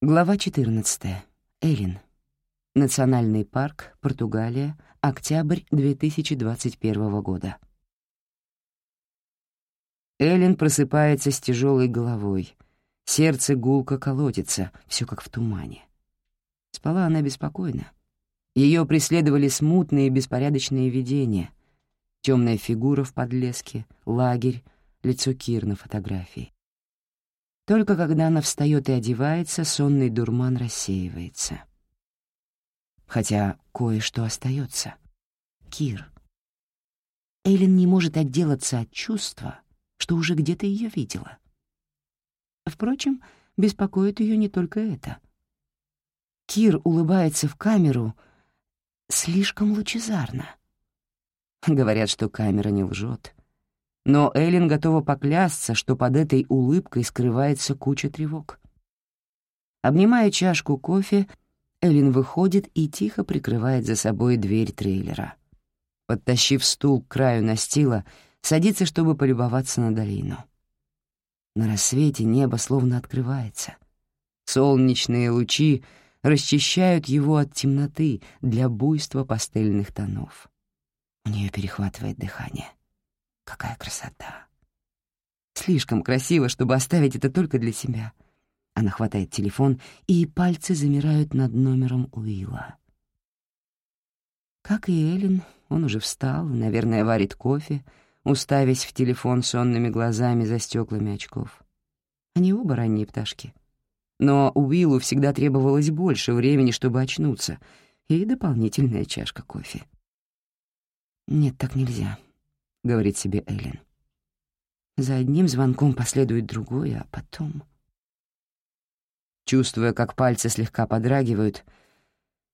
Глава 14. Элин. Национальный парк, Португалия, октябрь 2021 года. Элин просыпается с тяжелой головой. Сердце гулко колотится, все как в тумане. Спала она беспокойно. Ее преследовали смутные беспорядочные видения. Темная фигура в подлеске, лагерь, лицо Кир на фотографии. Только когда она встает и одевается, сонный дурман рассеивается. Хотя кое-что остается. Кир. Эйлин не может отделаться от чувства, что уже где-то ее видела. Впрочем, беспокоит ее не только это. Кир улыбается в камеру слишком лучезарно. Говорят, что камера не лжет. Но Эллен готова поклясться, что под этой улыбкой скрывается куча тревог. Обнимая чашку кофе, Эллен выходит и тихо прикрывает за собой дверь трейлера. Подтащив стул к краю настила, садится, чтобы полюбоваться на долину. На рассвете небо словно открывается. Солнечные лучи расчищают его от темноты для буйства пастельных тонов. У нее перехватывает дыхание. Какая красота! Слишком красиво, чтобы оставить это только для себя. Она хватает телефон, и пальцы замирают над номером Уилла. Как и Эллен, он уже встал, наверное, варит кофе, уставясь в телефон сонными глазами за стеклами очков. Они оба ранние пташки. Но Уиллу всегда требовалось больше времени, чтобы очнуться, и дополнительная чашка кофе. Нет, так нельзя. — говорит себе Эллен. За одним звонком последует другой, а потом... Чувствуя, как пальцы слегка подрагивают,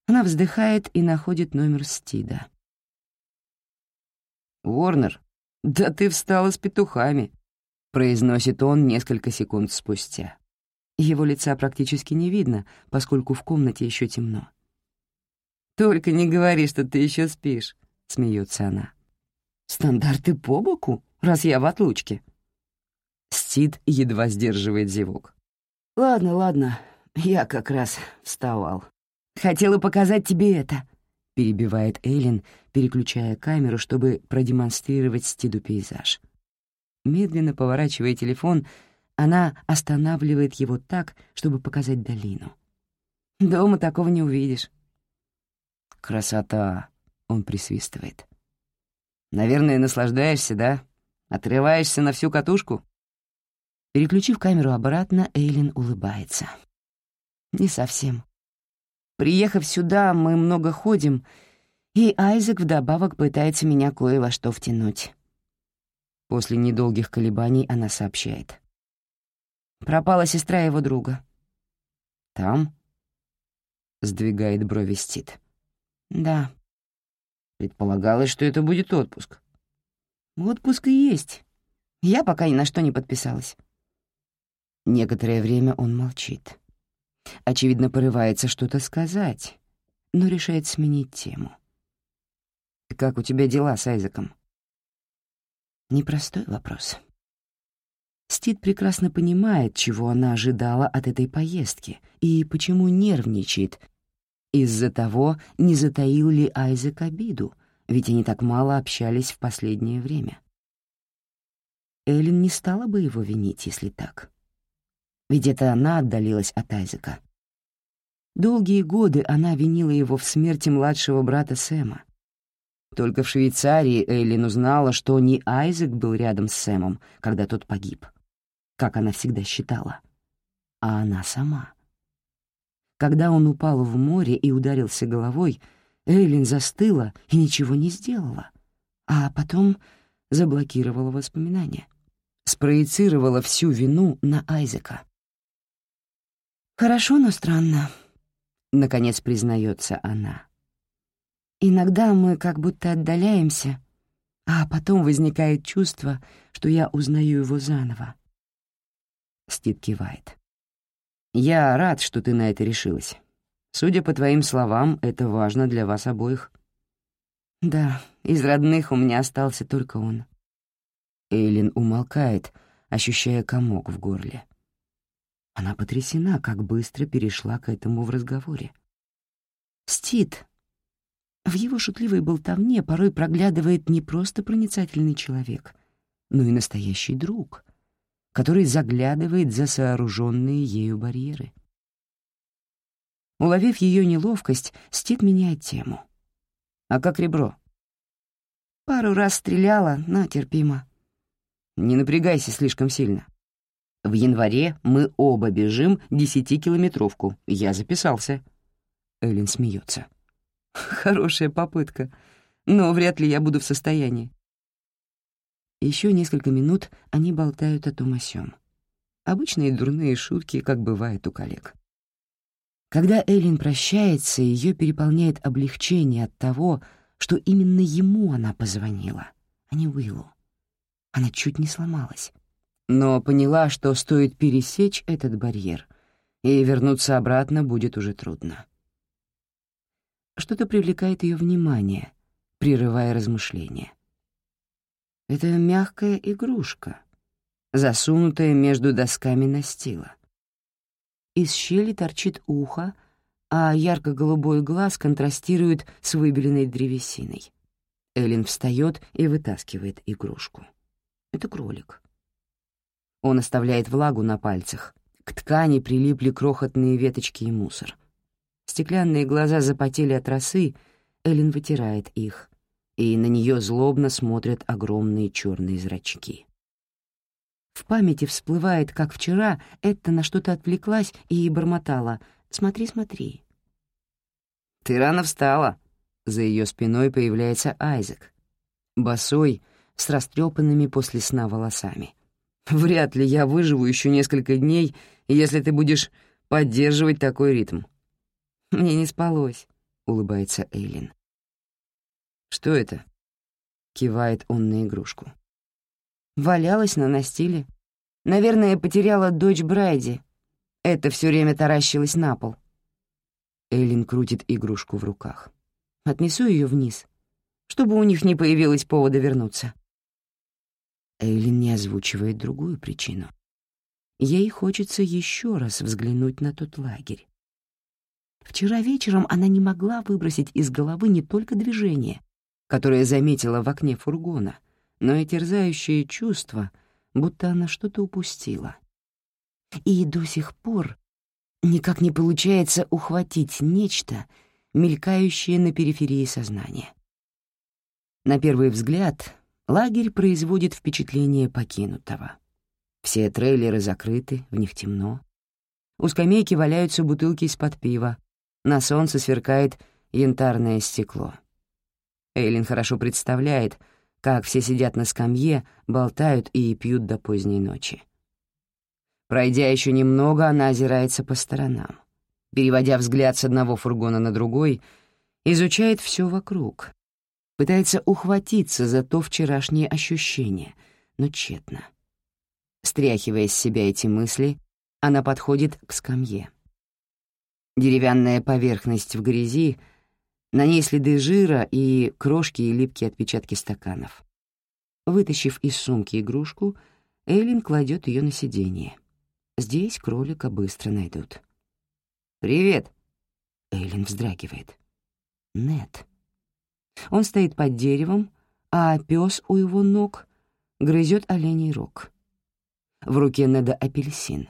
она вздыхает и находит номер Стида. «Уорнер, да ты встала с петухами», — произносит он несколько секунд спустя. Его лица практически не видно, поскольку в комнате еще темно. «Только не говори, что ты еще спишь», — смеется она. Стандарты по боку, раз я в отлучке. Стид едва сдерживает зевок. «Ладно, ладно, я как раз вставал. Хотела показать тебе это», — перебивает Эйлин, переключая камеру, чтобы продемонстрировать Стиду пейзаж. Медленно поворачивая телефон, она останавливает его так, чтобы показать долину. «Дома такого не увидишь». «Красота!» — он присвистывает. Наверное, наслаждаешься, да? Отрываешься на всю катушку?» Переключив камеру обратно, Эйлин улыбается. «Не совсем. Приехав сюда, мы много ходим, и Айзек вдобавок пытается меня кое во что втянуть». После недолгих колебаний она сообщает. «Пропала сестра его друга». «Там?» — сдвигает брови Стит. «Да». Предполагалось, что это будет отпуск. Отпуск и есть. Я пока ни на что не подписалась. Некоторое время он молчит. Очевидно, порывается что-то сказать, но решает сменить тему. «Как у тебя дела с Айзеком?» Непростой вопрос. Стит прекрасно понимает, чего она ожидала от этой поездки и почему нервничает, из-за того, не затаил ли Айзек обиду, ведь они так мало общались в последнее время. Эллен не стала бы его винить, если так. Ведь это она отдалилась от Айзека. Долгие годы она винила его в смерти младшего брата Сэма. Только в Швейцарии Эллен узнала, что не Айзек был рядом с Сэмом, когда тот погиб, как она всегда считала, а она сама. Когда он упал в море и ударился головой, Эйлин застыла и ничего не сделала, а потом заблокировала воспоминания, спроецировала всю вину на Айзека. «Хорошо, но странно», — наконец признается она. «Иногда мы как будто отдаляемся, а потом возникает чувство, что я узнаю его заново». Стит кивает. «Я рад, что ты на это решилась. Судя по твоим словам, это важно для вас обоих». «Да, из родных у меня остался только он». Эйлин умолкает, ощущая комок в горле. Она потрясена, как быстро перешла к этому в разговоре. Стит. В его шутливой болтовне порой проглядывает не просто проницательный человек, но и настоящий друг, который заглядывает за сооруженные ею барьеры. Уловив ее неловкость, Стит меняет тему. «А как ребро?» «Пару раз стреляла, но терпимо». «Не напрягайся слишком сильно. В январе мы оба бежим десятикилометровку. Я записался». Эллен смеется. «Хорошая попытка, но вряд ли я буду в состоянии». Еще несколько минут они болтают о том о сём. Обычные дурные шутки, как бывает у коллег. Когда Эллен прощается, ее переполняет облегчение от того, что именно ему она позвонила, а не Уиллу. Она чуть не сломалась, но поняла, что стоит пересечь этот барьер, и вернуться обратно будет уже трудно. Что-то привлекает ее внимание, прерывая размышления. Это мягкая игрушка, засунутая между досками настила — из щели торчит ухо, а ярко-голубой глаз контрастирует с выбеленной древесиной. Эллен встает и вытаскивает игрушку. Это кролик. Он оставляет влагу на пальцах. К ткани прилипли крохотные веточки и мусор. Стеклянные глаза запотели от росы, Эллен вытирает их, и на нее злобно смотрят огромные черные зрачки. В памяти всплывает, как вчера Этта на что-то отвлеклась и бормотала «Смотри, смотри». «Ты рано встала!» За ее спиной появляется Айзек, босой, с растрепанными после сна волосами. «Вряд ли я выживу еще несколько дней, если ты будешь поддерживать такой ритм». «Мне не спалось», — улыбается Эйлин. «Что это?» — кивает он на игрушку. Валялась на настиле. Наверное, потеряла дочь Брайди. Это все время таращилась на пол. Эйлин крутит игрушку в руках. Отнесу ее вниз, чтобы у них не появилось повода вернуться. Эйлин не озвучивает другую причину. Ей хочется еще раз взглянуть на тот лагерь. Вчера вечером она не могла выбросить из головы не только движение, которое заметила в окне фургона, но и терзающее чувство, будто она что-то упустила. И до сих пор никак не получается ухватить нечто, мелькающее на периферии сознания. На первый взгляд лагерь производит впечатление покинутого. Все трейлеры закрыты, в них темно. У скамейки валяются бутылки из-под пива, на солнце сверкает янтарное стекло. Эйлин хорошо представляет, как все сидят на скамье, болтают и пьют до поздней ночи. Пройдя еще немного, она озирается по сторонам. Переводя взгляд с одного фургона на другой, изучает все вокруг. Пытается ухватиться за то вчерашнее ощущение, но тщетно. Стряхивая с себя эти мысли, она подходит к скамье. Деревянная поверхность в грязи — на ней следы жира и крошки и липкие отпечатки стаканов. Вытащив из сумки игрушку, Эйлин кладет ее на сиденье. Здесь кролика быстро найдут. «Привет!» — Эйлин вздрагивает. Нет. Он стоит под деревом, а пес у его ног грызет оленей рог. В руке Неда апельсин.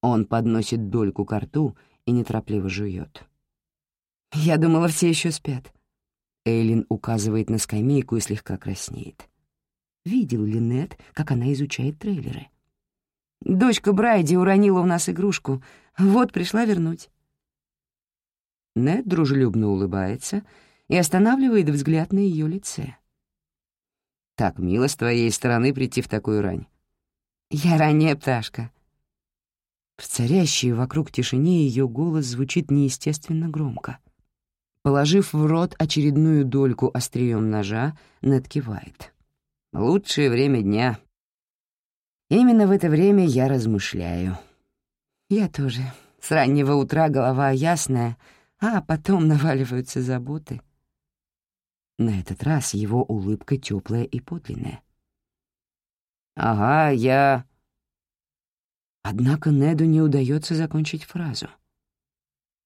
Он подносит дольку ко рту и неторопливо жует. Я думала, все еще спят. Эйлин указывает на скамейку и слегка краснеет. Видел ли Нед, как она изучает трейлеры? Дочка Брайди уронила у нас игрушку. Вот пришла вернуть. Нед дружелюбно улыбается и останавливает взгляд на ее лице. «Так мило с твоей стороны прийти в такую рань». «Я ранняя пташка». В царящей вокруг тишине ее голос звучит неестественно громко. Положив в рот очередную дольку острием ножа, Нед кивает. «Лучшее время дня». Именно в это время я размышляю. Я тоже. С раннего утра голова ясная, а потом наваливаются заботы. На этот раз его улыбка теплая и подлинная. «Ага, я...» Однако Неду не удается закончить фразу.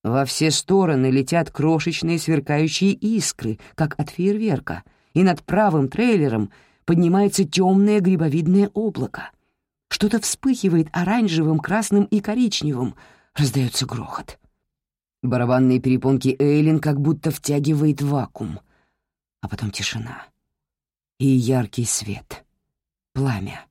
Во все стороны летят крошечные сверкающие искры, как от фейерверка, и над правым трейлером поднимается темное грибовидное облако. Что-то вспыхивает оранжевым, красным и коричневым, раздается грохот. Барабанные перепонки Эйлин как будто втягивает вакуум. А потом тишина. И яркий свет. Пламя.